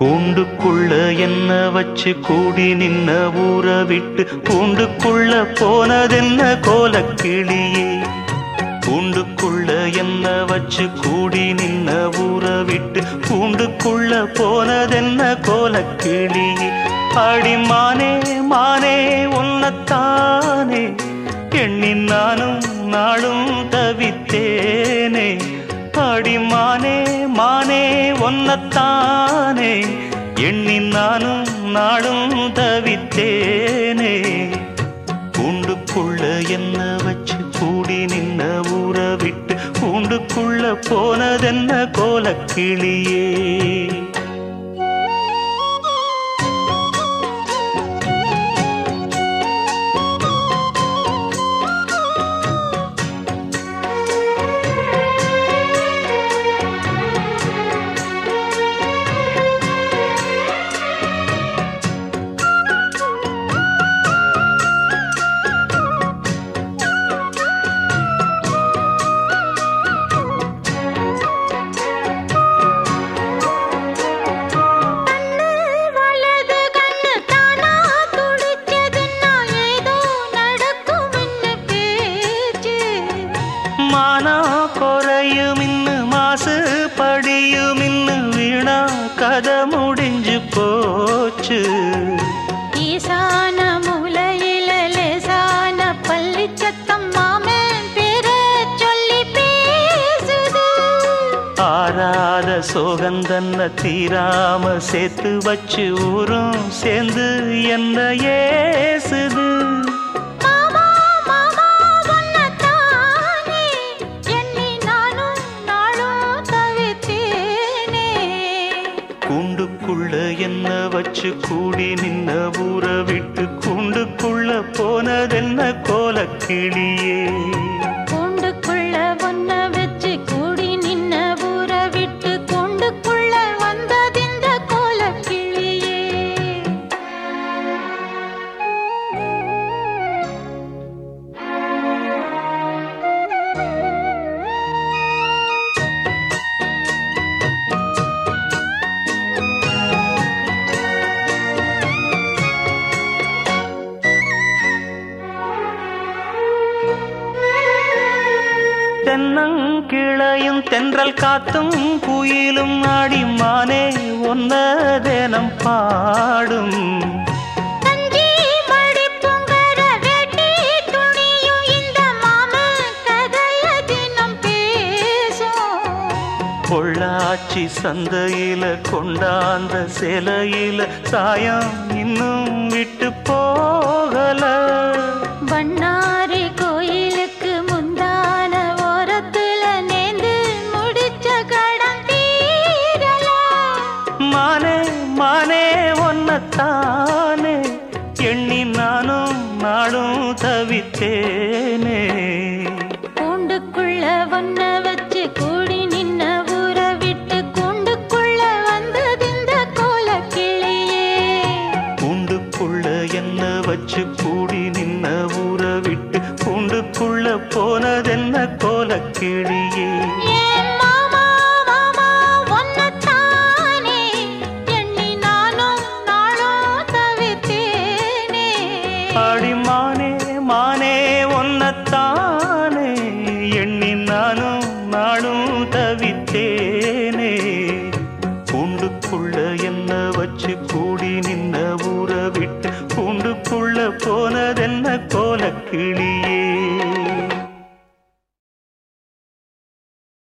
கூண்டுக்குள்ள என்ன வச்சு கூடி நின்ன ஊற விட்டு கூண்டுக்குள்ள போனதென்ன கோலக்கிளியே? கூண்டுக்குள்ள என்ன வச்சு கூடி நின்ன ஊற விட்டு கூண்டுக்குள்ள போனதென்ன கோலக்கிளியே? அடி மானே மானே உன்னத்தானே எண்ணி நானும் நாளும் தவித்தேனே. அடி நானும் நாளும் தவித்தேனே. கூண்டுக்குள்ள என்ன வச்சு கூடி நின்ன ஊற விட்டு கூண்டுக்குள்ள போனதென்ன கோலக்கிளியே. படியும் இன்னு வீணா கதை முடிஞ்சு போச்சு. ஈசான மூலையில லேசான பள்ளி சத்தம் மாமன் பேர சொல்லி பேசுது. ஆறாத சோகந்தன்ன தீராம சேர்த்து வச்சு ஊரும் சேர்ந்து என்ன ஏசுது. வச்சு கூடி நின்ன ஊற விட்டு கூண்டுக்குள்ள போனதென்ன கோலக்கிளியே? தென்னங்கிளையும் தென்றல் காத்தும் குயிலும் ஆடி மானே ஒன்ன தினம் பாடும் பொள்ளாச்சி சந்தையில கொண்டாந்த சிலையில சாயம் இன்னும் விட்டு போகல. மானே ஒன்னத்தானே எண்ணி நானும் நாளும் தவித்தேனே. கூண்டுக்குள்ள ஒன்ன வச்சு கூடி நின்ன ஊற விட்டு கூண்டுக்குள்ள வந்ததிந்த கோலக்கிளியே. கூண்டுக்குள்ள என்ன வச்சு கூடி நின்ன ஊற விட்டு கூண்டுக்குள்ள போனதென்ன கோலக்கிளியே. ஏன் தவித்தேனே கூண்டுக்குள்ள என்ன வச்சு கூடி நின்ன ஊற விட்டு கூண்டுக்குள்ள போனதென்ன கோலக்கிளியே.